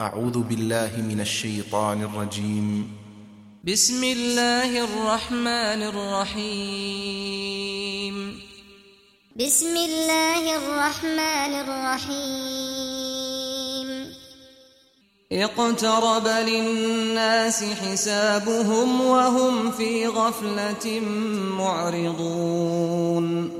أعوذ بالله من الشيطان الرجيم. بسم الله الرحمن الرحيم. بسم الله الرحمن الرحيم. اقترب للناس حسابهم وهم في غفلة معرضون. اقترب للناس حسابهم وهم في غفلة معرضون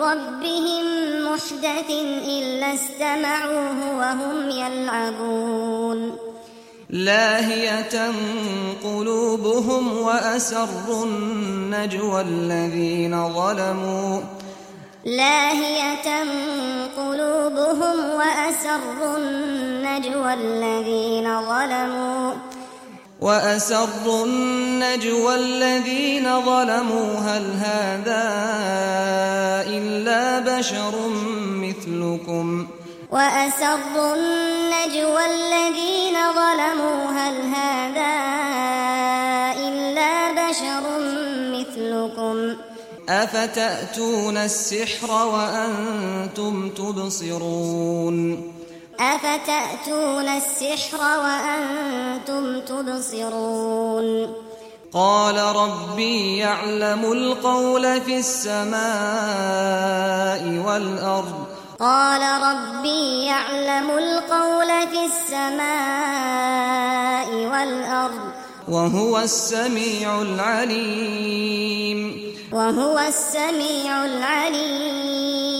ربهم محدث إلا استمعوه وهم يلعبون لاهية قلوبهم وأسر النجوى الذين ظلموا. لاهية قلوبهم وأسر النجوى الذين ظلموا. وأسر النجوى الذين ظلموا هل هذا إلا بشر مثلكم وأسر النجوى الذين ظلموا هل هذا إلا بشر مثلكم أفتأتون السحر وأنتم تبصرون أفتأتون السحر وأنتم تبصرون؟ قال ربي يعلم القول في السماء والأرض. قال ربي يعلم القول في السماء والأرض. وهو السميع العليم. وهو السميع العليم.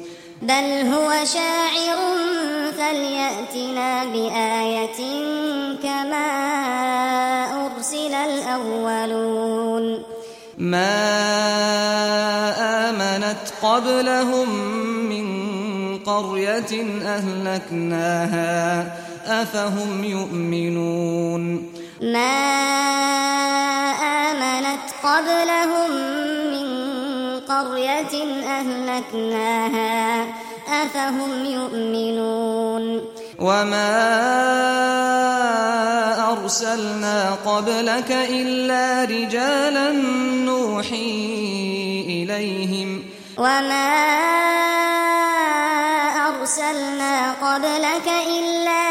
بل هو شاعر فليأتنا بآية كما أرسل الأولون ما آمنت قبلهم من قرية أهلكناها أفهم يؤمنون ما آمنت قبلهم من قرية أهلكناها. أفهم يؤمنون؟ وما أرسلنا قبلك إلا رجالا نوحي إليهم. وما أرسلنا قبلك إلا رجالا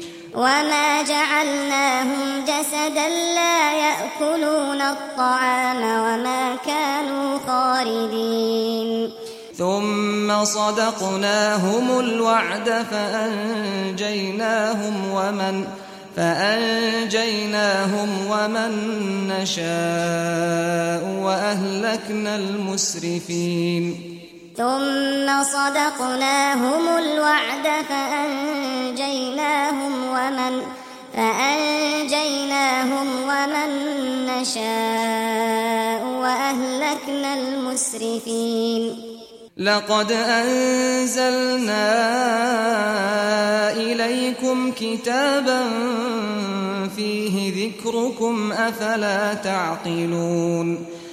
وما جعلناهم جسدا لا يأكلون الطعام وما كانوا خاردين ثم صدقناهم الوعد فأنجيناهم ومن فأنجيناهم ومن نشاء وأهلكنا المسرفين ثم صدقناهم الوعد فأنجيناهم ومن فأنجيناهم ومن نشاء وأهلكنا المسرفين. لقد أنزلنا إليكم كتابا فيه ذكركم أفلا تعقلون.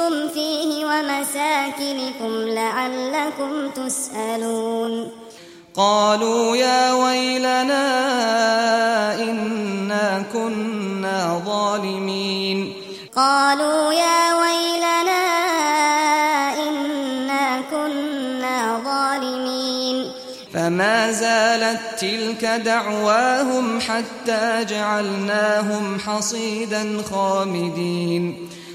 لبثتم فيه ومساكنكم لعلكم تسألون. قالوا يا ويلنا إنا كنا ظالمين. قالوا يا ويلنا إنا كنا ظالمين. فما زالت تلك دعواهم حتى جعلناهم حصيدا خامدين.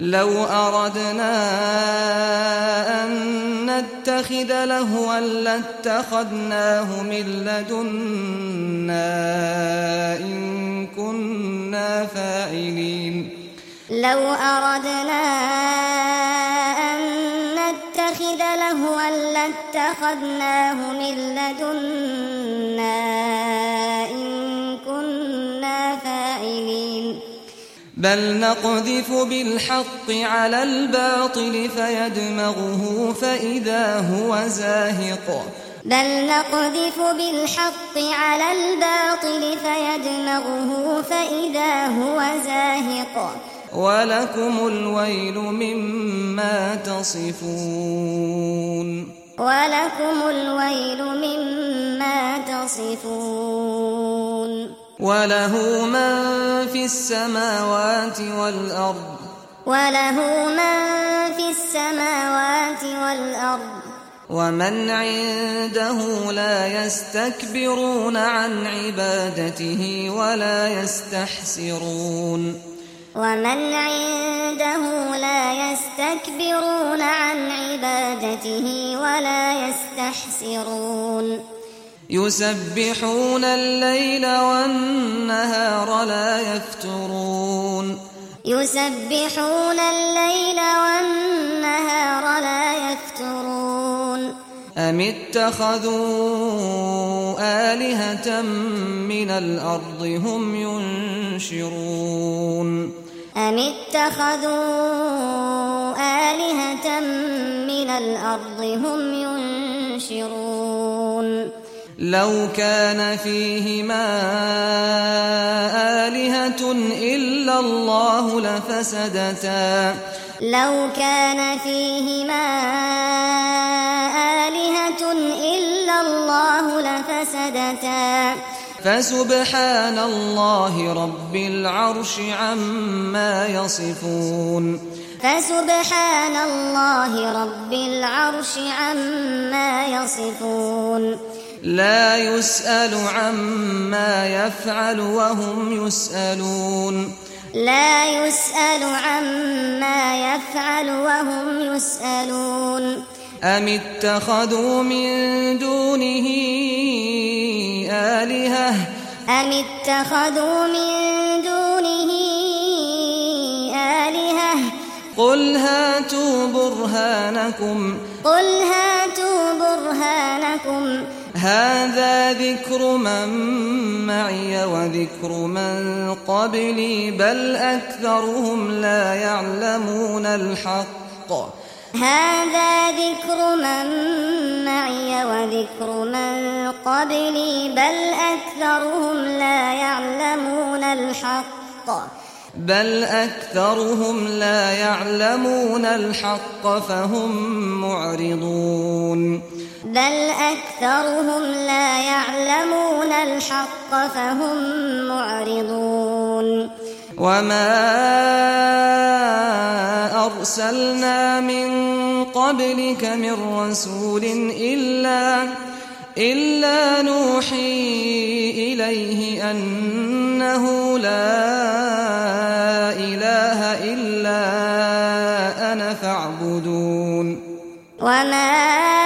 لو أردنا أن نتخذ لهوا لاتخذناه من لدنا إن كنا فاعلين. لو أردنا أن نتخذ لهوا لاتخذناه من لدنا إن كنا فاعلين. بل نقذف بالحق على الباطل فيدمغه فإذا هو زاهق. بل نقذف بالحق على الباطل فيدمغه فإذا هو زاهق. ولكم الويل مما تصفون. ولكم الويل مما تصفون. وله من في السماوات والأرض وله من في السماوات والأرض ومن عنده لا يستكبرون عن عبادته ولا يستحسرون ومن عنده لا يستكبرون عن عبادته ولا يستحسرون يسبحون الليل والنهار لا يفترون. يسبحون الليل والنهار لا يفترون. أم اتخذوا آلهة من الأرض هم ينشرون؟ أم اتخذوا آلهة من الأرض هم ينشرون. لو كان فيهما آلهة إلا الله لفسدتا. لو كان فيهما آلهة إلا الله لفسدتا. فسبحان الله رب العرش عما يصفون. فسبحان الله رب العرش عما يصفون. لا يسأل عما يفعل وهم يسألون. لا يسأل عما يفعل وهم يسألون. أم اتخذوا من دونه آلهة؟ أم اتخذوا من دونه آلهة؟ قل هاتوا برهانكم. قل هاتوا برهانكم. هذا ذكر من معي وذكر من قبلي بل أكثرهم لا يعلمون الحق. هذا ذكر من معي وذكر من قبلي بل أكثرهم لا يعلمون الحق. بل أكثرهم لا يعلمون الحق فهم معرضون. بل أكثرهم لا يعلمون الحق فهم معرضون. وما أرسلنا من قبلك من رسول إلا إلا نوحي إليه أنه لا إله إلا أنا فاعبدون. وما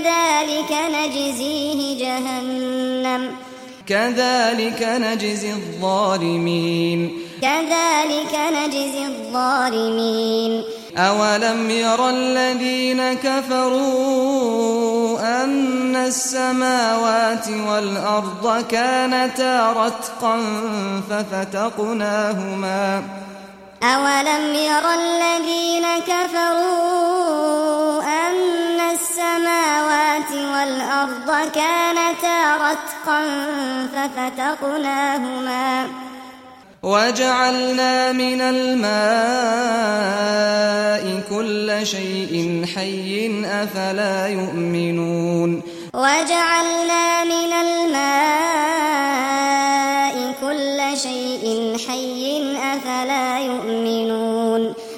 كذلك نجزيه جهنم. كذلك نجزي الظالمين. كذلك نجزي الظالمين. أولم يرى الذين كفروا أن السماوات والأرض كانتا رتقا ففتقناهما. أولم يرى الذين كفروا أن السماوات والأرض كانتا رتقا ففتقناهما. وجعلنا من الماء كل شيء حي أفلا يؤمنون. وجعلنا من الماء كل شيء حي أفلا يؤمنون.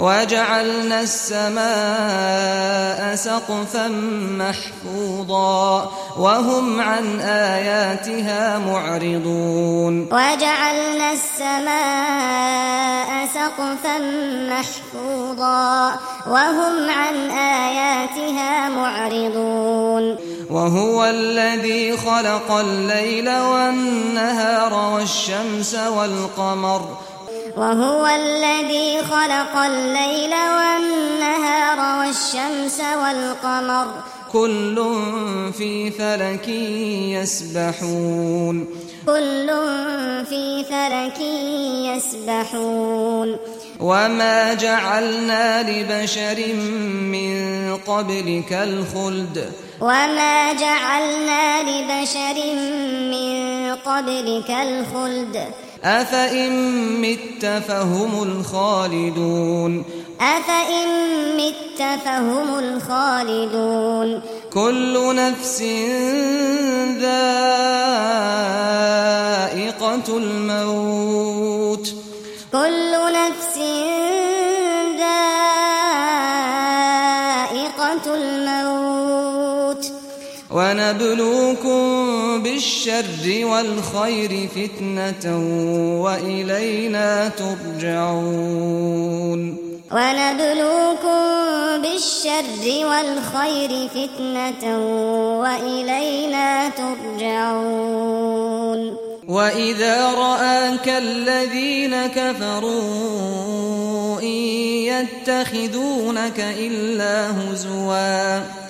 وجعلنا السماء سقفا محفوظا وهم عن آياتها معرضون وجعلنا السماء سقفا محفوظا وهم عن آياتها معرضون وهو الذي خلق الليل والنهار والشمس والقمر وهو الذي خلق الليل والنهار والشمس والقمر. كل في فلك يسبحون. كل في فلك يسبحون. وما جعلنا لبشر من قبلك الخلد. وما جعلنا لبشر من قبلك الخلد. أفإن مت فهم الخالدون أفإن مت فهم الخالدون كل نفس ذائقة الموت كل نفس ذائقة ونبلوكم بالشر والخير فتنة وإلينا ترجعون. ونبلوكم بالشر والخير فتنة وإلينا ترجعون. وإذا رآك الذين كفروا إن يتخذونك إلا هزواً.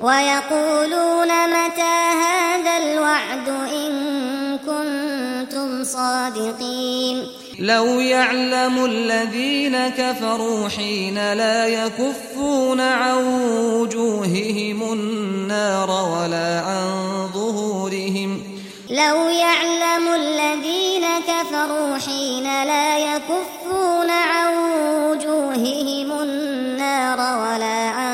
ويقولون متى هذا الوعد إن كنتم صادقين؟ لو يعلم الذين كفروا حين لا يكفون عن وجوههم النار ولا عن ظهورهم. لو يعلم الذين كفروا حين لا يكفون عن وجوههم النار ولا عن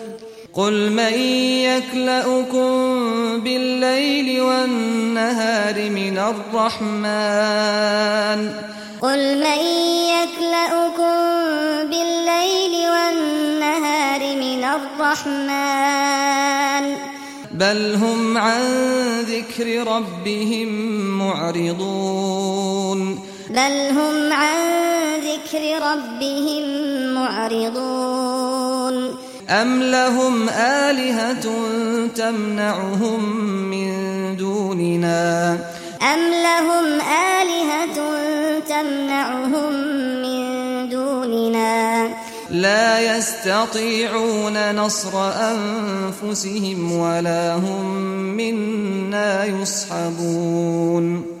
قل من يكلأكم بالليل والنهار من الرحمن قل من يكلأكم بالليل والنهار من الرحمن. بل هم عن ذكر ربهم معرضون. بل هم عن ذكر ربهم معرضون. أم لهم آلهة تمنعهم من دوننا أم لهم آلهة تمنعهم من دوننا لا يستطيعون نصر أنفسهم ولا هم منا يصحبون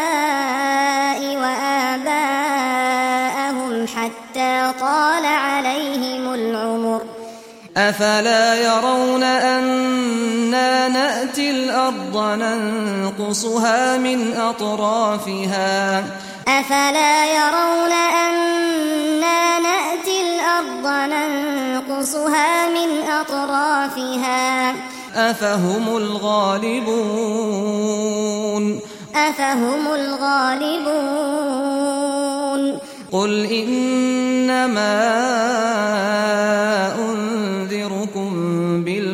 أفلا يرون أنا نأتي الأرض ننقصها من أطرافها أفلا يرون أنا نأتي الأرض ننقصها من أطرافها أفهم الغالبون أفهم الغالبون قل إنما أنت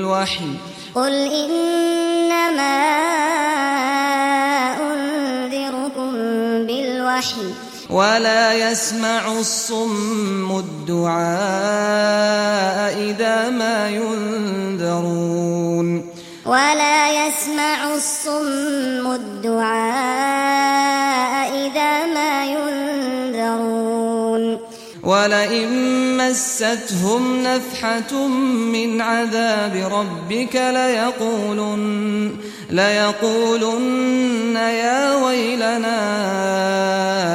الوحي قل إنما أنذركم بالوحي ولا يسمع الصم الدعاء اذا ما ينذرون. ولا يسمع الصم الدعاء ولئن مستهم نفحة من عذاب ربك ليقولن ليقولن يا ويلنا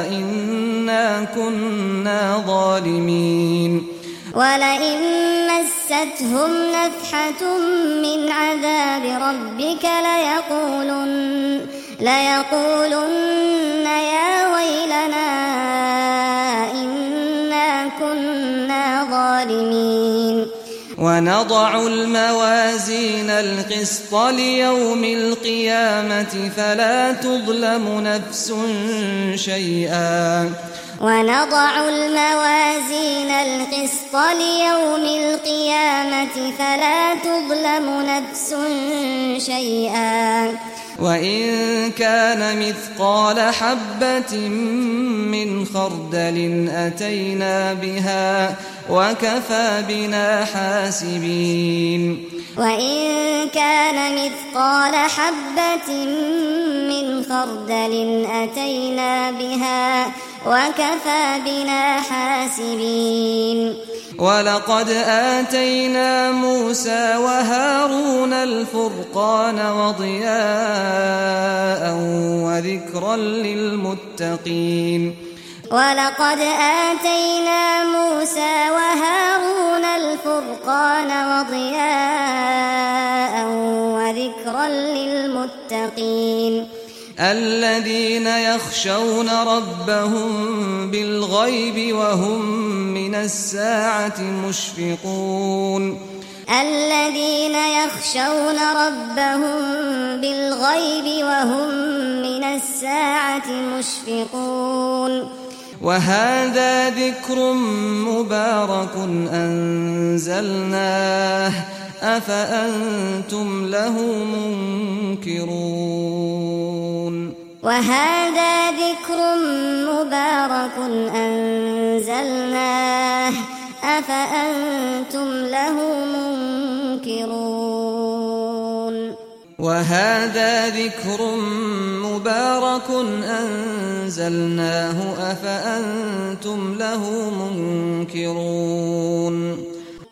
إنا كنا ظالمين. ولئن مستهم نفحة من عذاب ربك ليقولن ليقولن يا ويلنا الظالمين. ونضع الموازين القسط ليوم القيامة فلا تظلم نفس شيئا. ونضع الموازين القسط ليوم القيامة فلا تظلم نفس شيئا. وإن كان مثقال حبة من خردل أتينا بها وكفى بنا حاسبين. وَإِن كَانَ مِثْقَالَ حَبَّةٍ مِنْ خَرْدَلٍ أَتَيْنَا بِهَا وكفى بنا حاسبين ولقد آتينا موسى وهارون الفرقان وضياء وذكرا للمتقين ولقد آتينا موسى وهارون الفرقان وضياء وذكرا للمتقين الذين يخشون ربهم بالغيب وهم من الساعة مشفقون. الذين يخشون ربهم بالغيب وهم من الساعة مشفقون. وهذا ذكر مبارك أنزلناه. أفأنتم له منكرون؟ وهذا ذكر مبارك أنزلناه. أفأنتم له منكرون؟ وهذا ذكر مبارك أنزلناه. أفأنتم له منكرون؟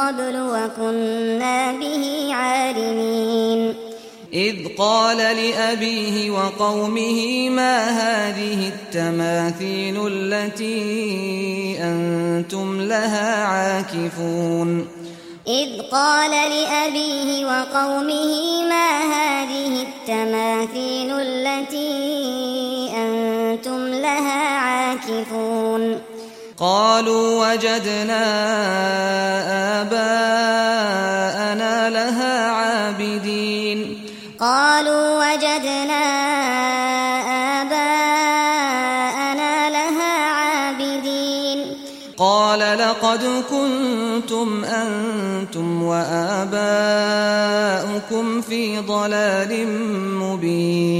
قبل وكنا به عالمين. إذ قال لأبيه وقومه ما هذه التماثيل التي أنتم لها عاكفون؟ إذ قال لأبيه وقومه ما هذه التماثيل التي أنتم لها عاكفون؟ قالوا وجدنا آباءنا لها عابدين. قالوا وجدنا آباءنا لها عابدين. قال لقد كنتم أنتم وآباؤكم في ضلال مبين.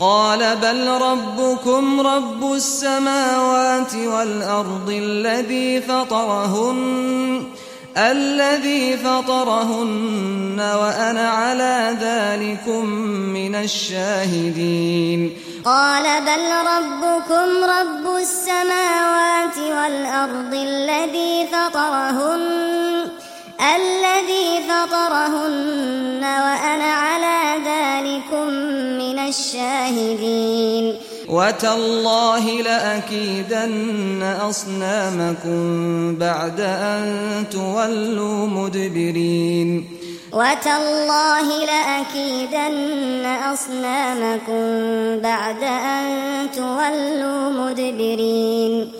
قال بل ربكم رب السماوات والأرض الذي فطرهن الذي فطرهن وأنا على ذلك من الشاهدين. قال بل ربكم رب السماوات والأرض الذي فطرهن الذي فطرهن وأنا على ذلك من الشاهدين. وتالله لاكيدن اصنامكم بعد ان تولوا مدبرين. وتالله لاكيدن اصنامكم بعد ان تولوا مدبرين.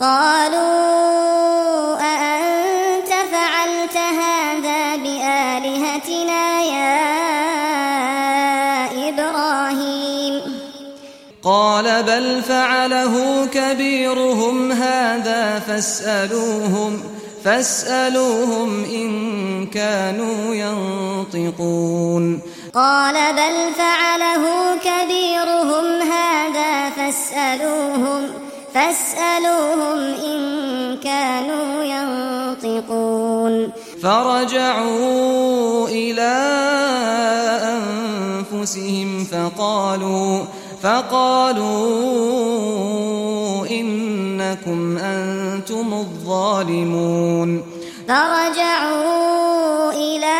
قالوا أأنت فعلت هذا بآلهتنا يا إبراهيم؟ قال بل فعله كبيرهم هذا فاسألوهم فاسألوهم إن كانوا ينطقون. قال بل فعله كبيرهم هذا فاسألوهم فاسألوهم إن كانوا ينطقون فرجعوا إلى أنفسهم فقالوا فقالوا إنكم أنتم الظالمون فرجعوا إلى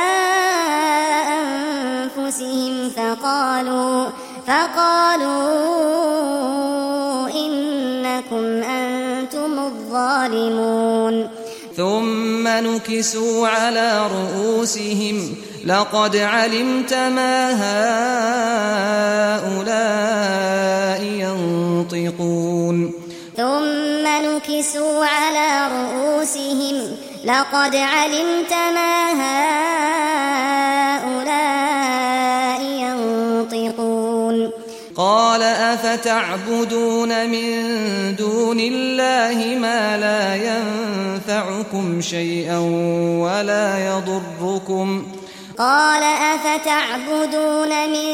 أنفسهم فقالوا فقالوا ظالمون ثم نكسوا على رؤوسهم لقد علمت ما هؤلاء ينطقون. ثم نكسوا على رؤوسهم لقد علمت ما هؤلاء قال أفتعبدون من دون الله ما لا ينفعكم شيئا ولا يضركم قال أفتعبدون من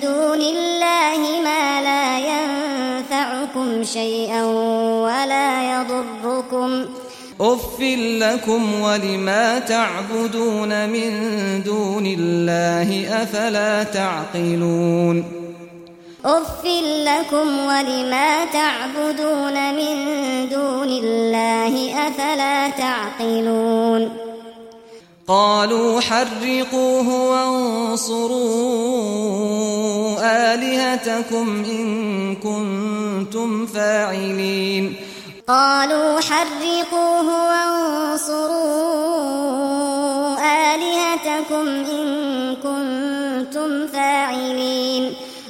دون الله ما لا ينفعكم شيئا ولا يضركم اف لكم ولما تعبدون من دون الله أفلا تعقلون اغفر لكم ولما تعبدون من دون الله افلا تعقلون قالوا حرقوه وانصروا الهتكم ان كنتم فاعلين قالوا حرقوه وانصروا الهتكم ان كنتم فاعلين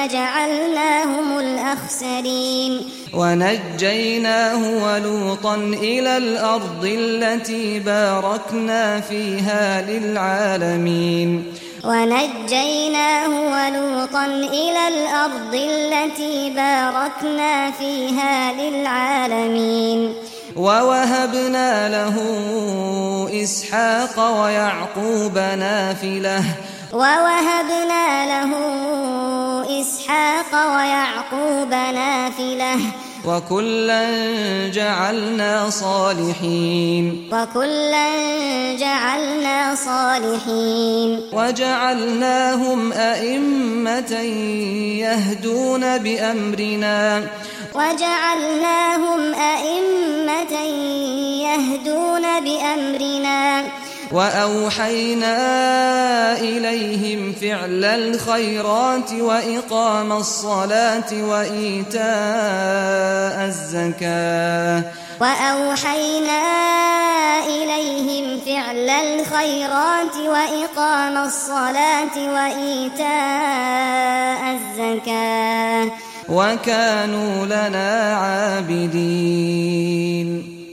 فجعلناهم الأخسرين. ونجيناه ولوطا إلى الأرض التي باركنا فيها للعالمين. ونجيناه ولوطا إلى الأرض التي باركنا فيها للعالمين. ووهبنا له إسحاق ويعقوب نافلة. وَوَهَبْنَا لَهُ إِسْحَاقَ وَيَعْقُوبَ نَافِلَةً. وَكُلًّا جَعَلْنَا صَالِحِينَ. وَكُلًّا جَعَلْنَا صَالِحِينَ. وَجَعَلْنَاهُمْ أَئِمَّةً يَهْدُونَ بِأَمْرِنَا. وَجَعَلْنَاهُمْ أَئِمَّةً يَهْدُونَ بِأَمْرِنَا. وأوحينا إليهم فعل الخيرات وإقام الصلاة وإيتاء الزكاة وأوحينا إليهم فعل الخيرات وإقام الصلاة وإيتاء الزكاة وكانوا لنا عابدين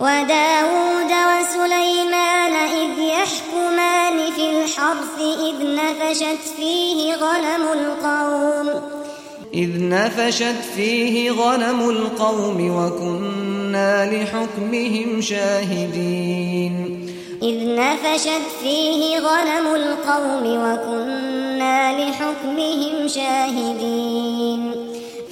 وداود وسليمان إذ يحكمان في الحرث إذ نفشت فيه غنم القوم. إذ نفشت فيه غنم القوم وكنا لحكمهم شاهدين. إذ نفشت فيه غنم القوم وكنا لحكمهم شاهدين.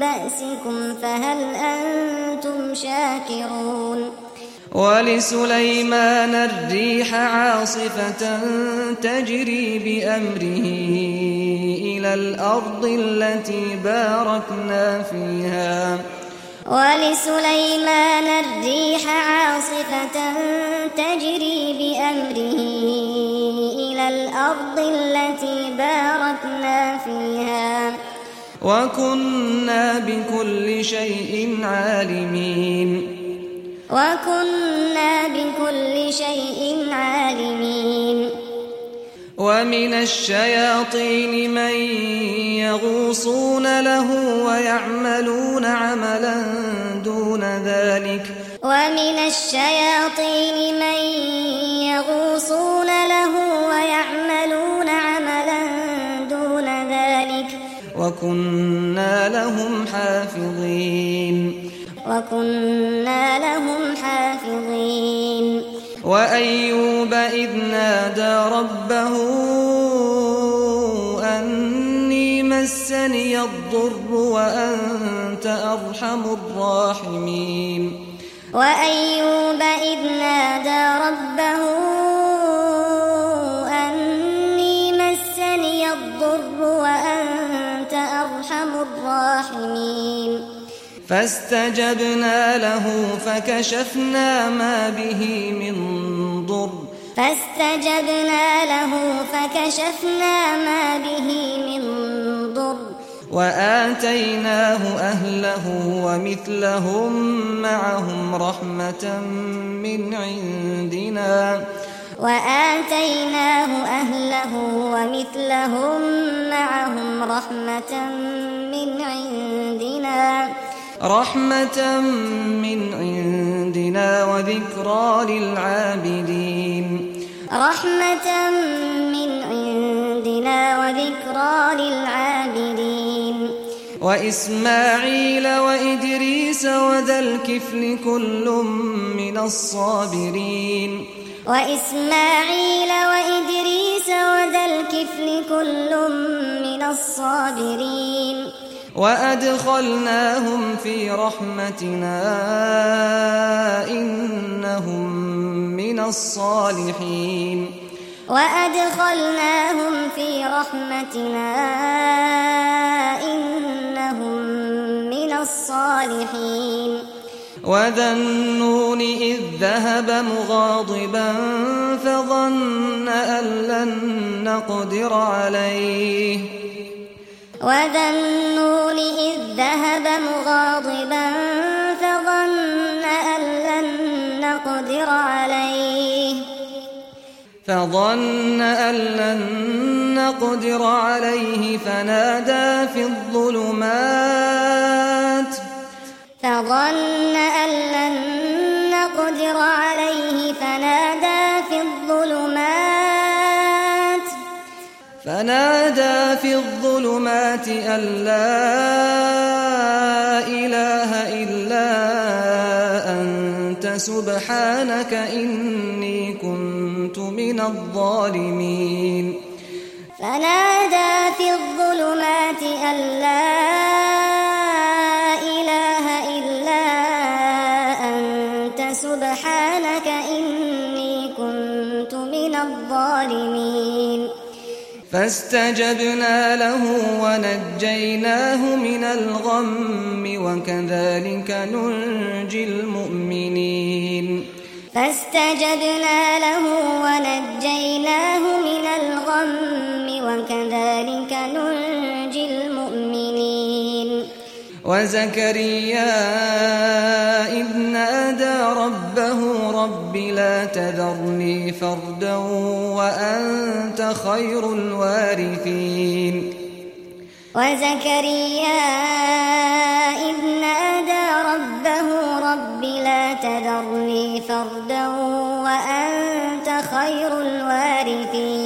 بأسكم فهل أنتم شاكرون؟ ولسليمان الريح عاصفة تجري بأمره إلى الأرض التي باركنا فيها. ولسليمان الريح عاصفة تجري بأمره إلى الأرض التي باركنا فيها. وكنا بكل شيء عالمين وكنا بكل شيء عالمين ومن الشياطين من يغوصون له ويعملون عملا دون ذلك ومن الشياطين من يغوصون له ويعملون وكنا لهم حافظين وكنا لهم حافظين وايوب اذ نادى ربه اني مسني الضر وانت ارحم الراحمين وايوب اذ نادى ربه فاستجبنا له فكشفنا ما به من ضر. فاستجبنا له فكشفنا ما به من ضر. وآتيناه أهله ومثلهم معهم رحمة من عندنا. وآتيناه أهله ومثلهم معهم رحمة من عندنا. رحمة من عندنا وذكرى للعابدين. رحمة من عندنا وذكرى للعابدين. وإسماعيل وإدريس وذا الكفل كل من الصابرين. وإسماعيل وإدريس وذا الكفل كل من الصابرين. وأدخلناهم في رحمتنا إنهم من الصالحين وأدخلناهم في رحمتنا إنهم من الصالحين وذا النون إذ ذهب مغاضبا فظن أن لن نقدر عليه وذا النون إذ ذهب مغاضبا فظن أن لن نقدر عليه فظن أن لن نقدر عليه فنادى في الظلمات فظن أن لن نقدر عليه فنادى في الظلمات فنادى في الظلمات أن لا إله إلا أنت سبحانك إني كنت من الظالمين. فنادى في الظلمات أن لا إله إلا أنت سبحانك إني كنت من الظالمين. فاستجبنا له ونجيناه من الغم وكذلك ننجي المؤمنين. فاستجبنا له ونجيناه من الغم وكذلك ننجي المؤمنين وزكريا إذ نادى ربه رب لا تذرني فردا وأنت خير الوارثين. وزكريا إذ نادى ربه رب لا تذرني فردا وأنت خير الوارثين.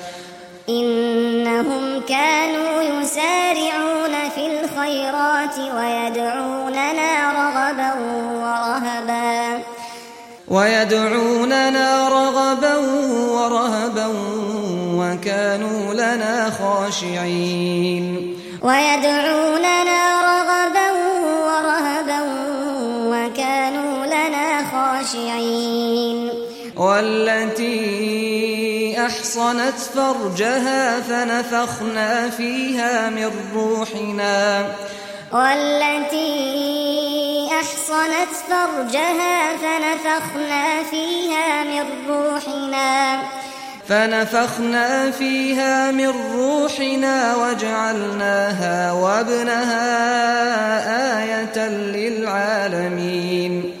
إنهم كانوا يسارعون في الخيرات ويدعوننا رغبا ورهبا. ويدعوننا رغبا ورهبا وكانوا لنا خاشعين. ويدعوننا رغبا ورهبا وكانوا لنا خاشعين. والتي أحصنت فرجها فنفخنا فيها من روحنا. والتي أحصنت فرجها فنفخنا فيها من روحنا. فنفخنا فيها من روحنا وجعلناها وابنها آية للعالمين.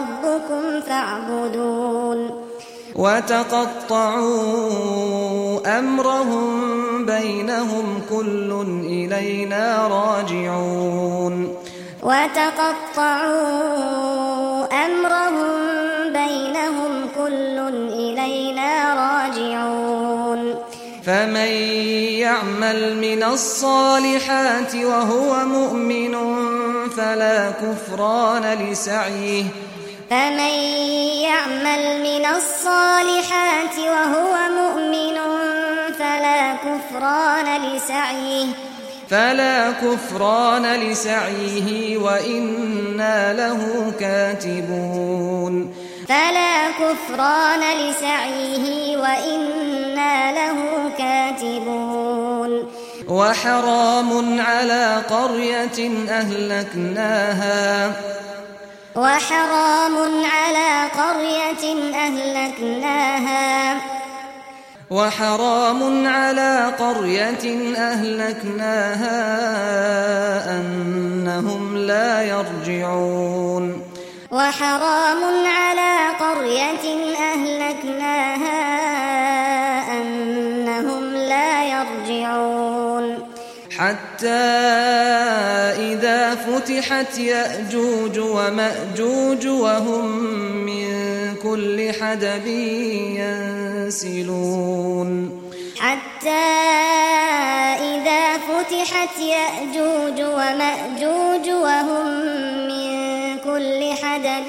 ربكم فاعبدون وتقطعوا أمرهم بينهم كل إلينا راجعون. وتقطعوا أمرهم بينهم كل إلينا راجعون. فمن يعمل من الصالحات وهو مؤمن فلا كفران لسعيه. فمن يعمل من الصالحات وهو مؤمن فلا كفران لسعيه. فلا كفران لسعيه وإنا له كاتبون. فلا كفران لسعيه وإنا له كاتبون. وحرام على قرية أهلكناها. وحرام على قرية أهلكناها. وحرام على قرية أهلكناها أنهم لا يرجعون. وحرام على قرية أهلكناها أنهم لا يرجعون. حتى فُتِحَتْ يأجوج ومأجوج وهم من كل حدب ينسلون. حتى إذا فتحت يأجوج ومأجوج وهم من كل حدب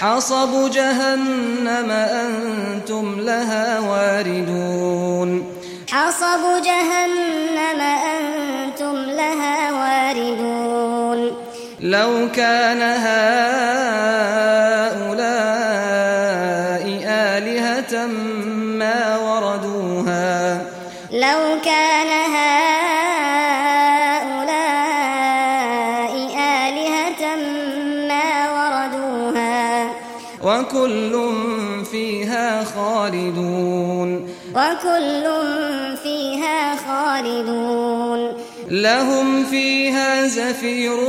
حصب جهنم أنتم لها واردون. حصب جهنم أنتم لها واردون. لو كان هؤلاء لهم فيها زفير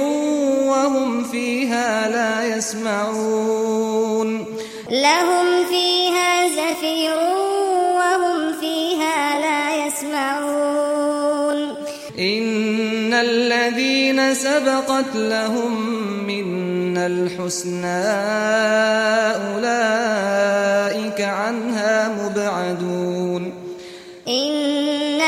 وهم فيها لا يسمعون لهم فيها زفير وهم فيها لا يسمعون ان الذين سبقت لهم من الحسنى اولئك عنها مبعدون ان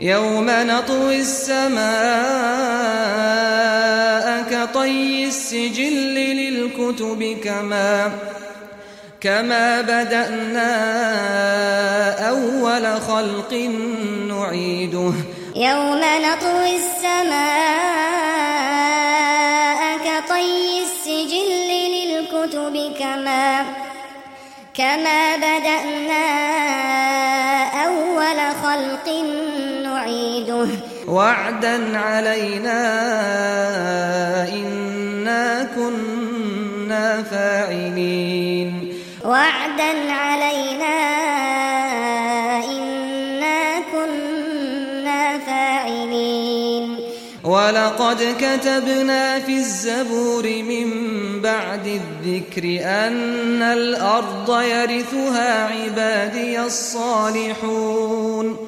يوم نطوي السماء كطي السجل للكتب كما كما بدأنا أول خلق نعيده. يوم نطوي السماء كطي السجل للكتب كما كما بدأنا أول خلق نعيده وعيده وعدا علينا إنا كنا فاعلين. وعدا علينا إنا كنا فاعلين. ولقد كتبنا في الزبور من بعد الذكر أن الأرض يرثها عبادي الصالحون.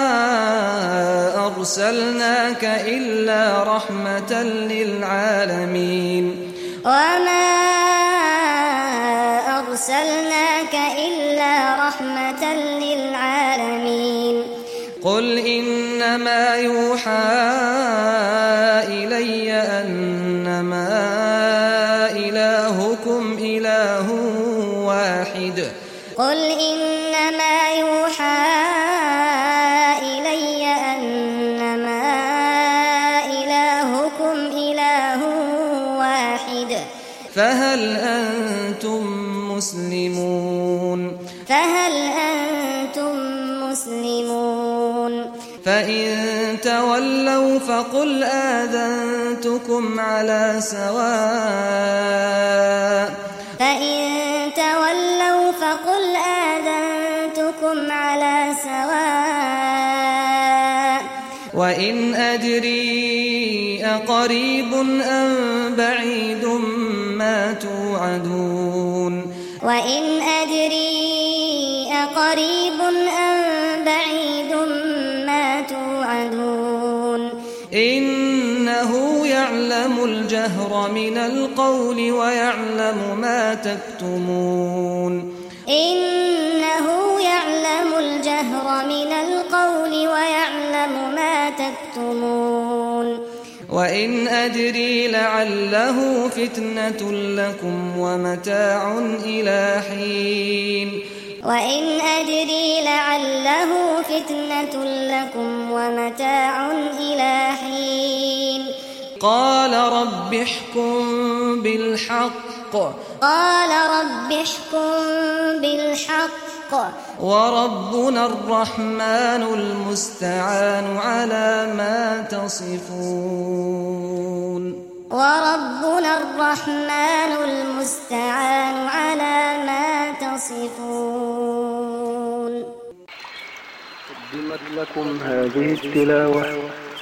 أرسلناك إلا رحمة للعالمين. وما أرسلناك إلا رحمة للعالمين. قل إنما يوحى إلي أنما إلهكم إله واحد. قل فقل آذنتكم على سواء. فإن تولوا فقل آذنتكم على سواء. وإن أدري أقريب أم بعيد ما توعدون. وإن أدري يعلم الجهر من القول ويعلم ما تكتمون. إنه يعلم الجهر من القول ويعلم ما تكتمون. وإن أدري لعله فتنة لكم ومتاع إلى حين. وَإِنْ أَدْرِي لَعَلَّهُ فِتْنَةٌ لَكُمْ وَمَتَاعٌ إِلَى حِينٍ. قال رب احكم بالحق. قال رب احكم بالحق. وربنا الرحمن المستعان على ما تصفون. وربنا الرحمن المستعان على ما تصفون. قدمت لكم هذه التلاوة.